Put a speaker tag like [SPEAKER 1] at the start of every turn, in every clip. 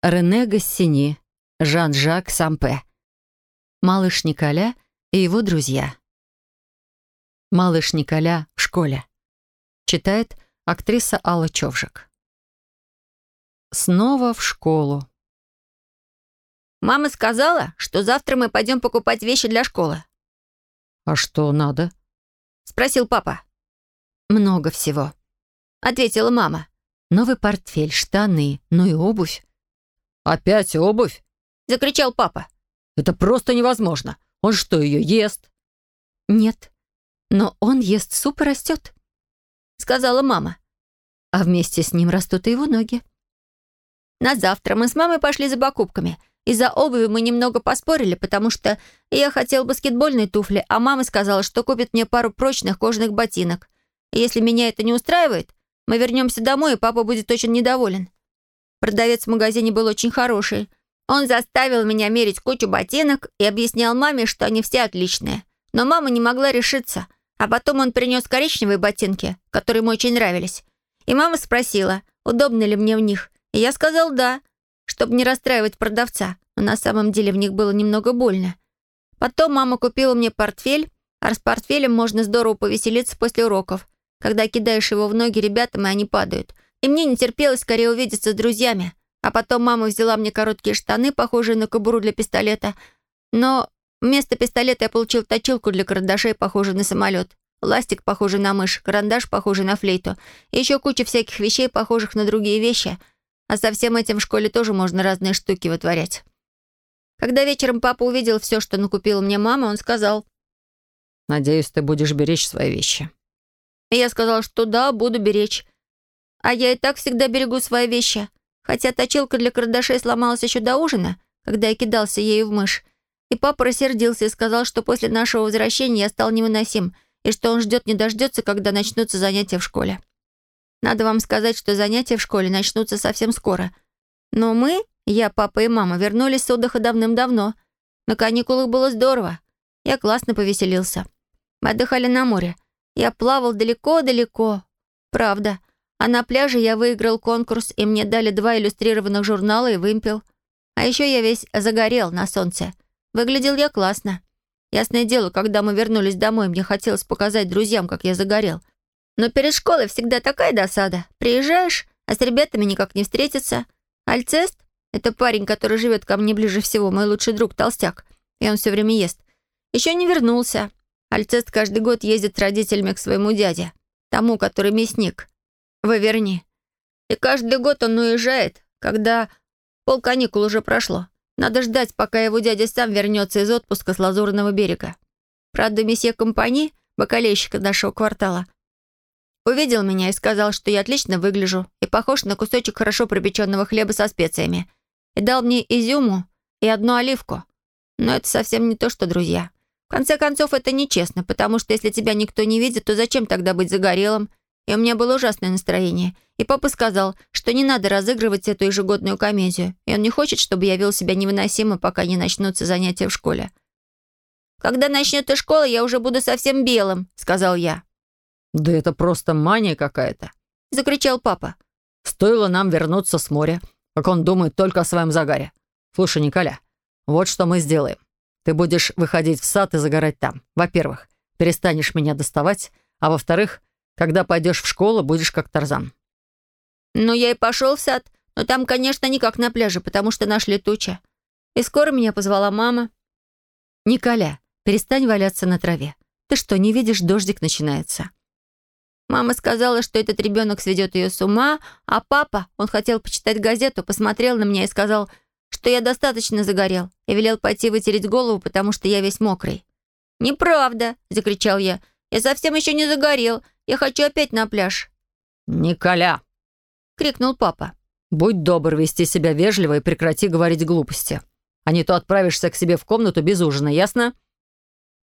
[SPEAKER 1] Рене Гассини, Жан-Жак Сампе. Малыш Николя и его друзья. Малыш Николя в школе. Читает актриса Алла Човжик. Снова в школу.
[SPEAKER 2] Мама сказала, что завтра мы пойдем покупать вещи для школы.
[SPEAKER 1] «А что надо?»
[SPEAKER 2] — спросил папа.
[SPEAKER 1] «Много всего», — ответила мама. «Новый портфель, штаны, ну и обувь».
[SPEAKER 3] «Опять обувь?»
[SPEAKER 2] — закричал папа.
[SPEAKER 3] «Это просто невозможно. Он что, ее ест?»
[SPEAKER 1] «Нет, но он ест суп и растет», — сказала мама. «А вместе с ним растут и его ноги».
[SPEAKER 2] На завтра мы с мамой пошли за покупками. Из-за обуви мы немного поспорили, потому что я хотел баскетбольные туфли, а мама сказала, что купит мне пару прочных кожаных ботинок. Если меня это не устраивает, мы вернемся домой, и папа будет очень недоволен. Продавец в магазине был очень хороший. Он заставил меня мерить кучу ботинок и объяснял маме, что они все отличные. Но мама не могла решиться. А потом он принес коричневые ботинки, которые ему очень нравились. И мама спросила, удобно ли мне в них. И я сказал «да», чтобы не расстраивать продавца, но на самом деле в них было немного больно. Потом мама купила мне портфель, а с портфелем можно здорово повеселиться после уроков, когда кидаешь его в ноги ребятам, и они падают. И мне не терпелось скорее увидеться с друзьями. А потом мама взяла мне короткие штаны, похожие на кобуру для пистолета. Но вместо пистолета я получил точилку для карандашей, похожую на самолет. Ластик, похожий на мышь, карандаш, похожий на флейту. И еще куча всяких вещей, похожих на другие вещи — а со всем этим в школе тоже можно разные штуки вытворять. Когда вечером папа увидел все, что накупила мне мама, он сказал.
[SPEAKER 3] «Надеюсь, ты будешь беречь свои вещи».
[SPEAKER 2] И я сказал, что да, буду беречь. А я и так всегда берегу свои вещи. Хотя точилка для карандашей сломалась еще до ужина, когда я кидался ею в мышь. И папа рассердился и сказал, что после нашего возвращения я стал невыносим, и что он ждет не дождется, когда начнутся занятия в школе. Надо вам сказать, что занятия в школе начнутся совсем скоро. Но мы, я, папа и мама, вернулись с отдыха давным-давно. На каникулах было здорово. Я классно повеселился. Мы отдыхали на море. Я плавал далеко-далеко. Правда. А на пляже я выиграл конкурс, и мне дали два иллюстрированных журнала и вымпел. А еще я весь загорел на солнце. Выглядел я классно. Ясное дело, когда мы вернулись домой, мне хотелось показать друзьям, как я загорел. Но перед школой всегда такая досада. Приезжаешь, а с ребятами никак не встретиться. Альцест — это парень, который живет ко мне ближе всего, мой лучший друг, толстяк. И он все время ест. Еще не вернулся. Альцест каждый год ездит с родителями к своему дяде, тому, который мясник, в Аверни. И каждый год он уезжает, когда пол каникул уже прошло. Надо ждать, пока его дядя сам вернется из отпуска с Лазурного берега. Правда, месье Компани, бакалейщика нашего квартала, Увидел меня и сказал, что я отлично выгляжу и похож на кусочек хорошо пропеченного хлеба со специями. И дал мне изюму и одну оливку. Но это совсем не то, что друзья. В конце концов, это нечестно, потому что если тебя никто не видит, то зачем тогда быть загорелым? И у меня было ужасное настроение. И папа сказал, что не надо разыгрывать эту ежегодную комедию. И он не хочет, чтобы я вел себя невыносимо, пока не начнутся занятия в школе. «Когда начнется школа, я уже буду совсем белым», — сказал я.
[SPEAKER 3] «Да это просто мания какая-то», —
[SPEAKER 2] закричал папа.
[SPEAKER 3] «Стоило нам вернуться с моря, как он думает только о своем загаре. Слушай, Николя, вот что мы сделаем. Ты будешь выходить в сад и загорать там. Во-первых, перестанешь меня доставать, а во-вторых, когда пойдешь в школу, будешь как Тарзан».
[SPEAKER 2] «Ну, я и пошел в сад, но там, конечно, не как на пляже, потому что нашли тучи. И скоро меня позвала мама».
[SPEAKER 1] «Николя, перестань валяться на траве. Ты что, не видишь, дождик начинается?»
[SPEAKER 2] Мама сказала, что этот ребенок сведет ее с ума, а папа, он хотел почитать газету, посмотрел на меня и сказал, что я достаточно загорел, и велел пойти вытереть голову, потому что я весь мокрый. «Неправда!» — закричал я. «Я совсем еще не загорел. Я хочу опять на пляж».
[SPEAKER 3] «Николя!» — крикнул папа. «Будь добр вести себя вежливо и прекрати говорить глупости. А не то отправишься к себе в комнату без ужина, ясно?»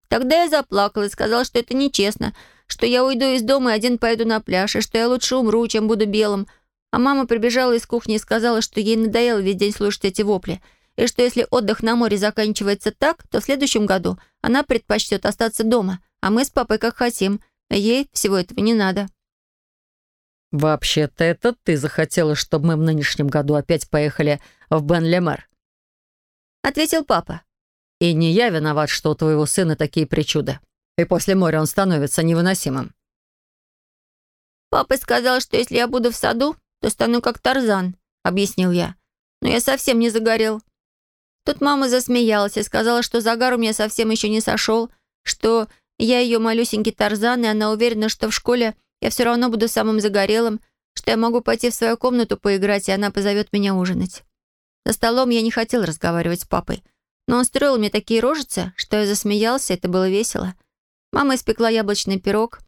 [SPEAKER 2] Тогда я заплакал и сказал, что это нечестно, что я уйду из дома и один пойду на пляж, и что я лучше умру, чем буду белым. А мама прибежала из кухни и сказала, что ей надоело весь день слушать эти вопли, и что если отдых на море заканчивается так, то в следующем году она предпочтет остаться дома, а мы с папой как хотим, ей всего этого не надо.
[SPEAKER 3] «Вообще-то это ты захотела, чтобы мы в нынешнем году опять поехали в Бен-Лемер»,
[SPEAKER 2] ответил папа.
[SPEAKER 3] «И не я виноват, что у твоего сына такие причуды. И после моря он становится невыносимым».
[SPEAKER 2] «Папа сказал, что если я буду в саду, то стану как Тарзан», — объяснил я. «Но я совсем не загорел». Тут мама засмеялась и сказала, что загар у меня совсем еще не сошел, что я ее малюсенький Тарзан, и она уверена, что в школе я все равно буду самым загорелым, что я могу пойти в свою комнату поиграть, и она позовет меня ужинать. За столом я не хотел разговаривать с папой, но он строил мне такие рожицы, что я засмеялся, это было весело. Мама испекла яблочный пирог,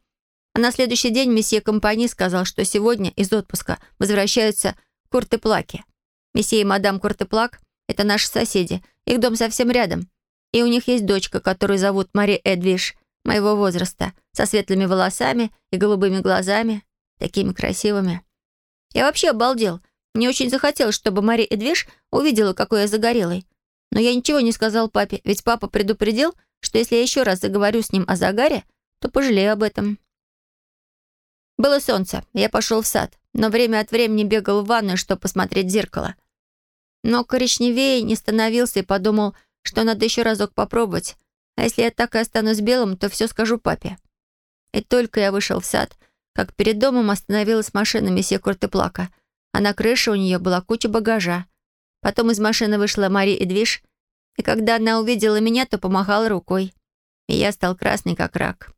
[SPEAKER 2] а на следующий день месье компании сказал, что сегодня из отпуска возвращаются Куртеплаки. Месье и мадам Куртеплак — это наши соседи, их дом совсем рядом. И у них есть дочка, которую зовут Мари Эдвиш, моего возраста, со светлыми волосами и голубыми глазами, такими красивыми. Я вообще обалдел. Мне очень захотелось, чтобы Мари Эдвиш увидела, какой я загорелый. Но я ничего не сказал папе, ведь папа предупредил, что если я еще раз заговорю с ним о загаре, то пожалею об этом. Было солнце, я пошел в сад, но время от времени бегал в ванную, чтобы посмотреть в зеркало. Но коричневее не становился и подумал, что надо еще разок попробовать, а если я так и останусь белым, то все скажу папе. И только я вышел в сад, как перед домом остановилась машина месье Куртеплака, а на крыше у нее была куча багажа. Потом из машины вышла Мари Эдвиш, и когда она увидела меня, то помахала рукой. И я стал красный, как рак.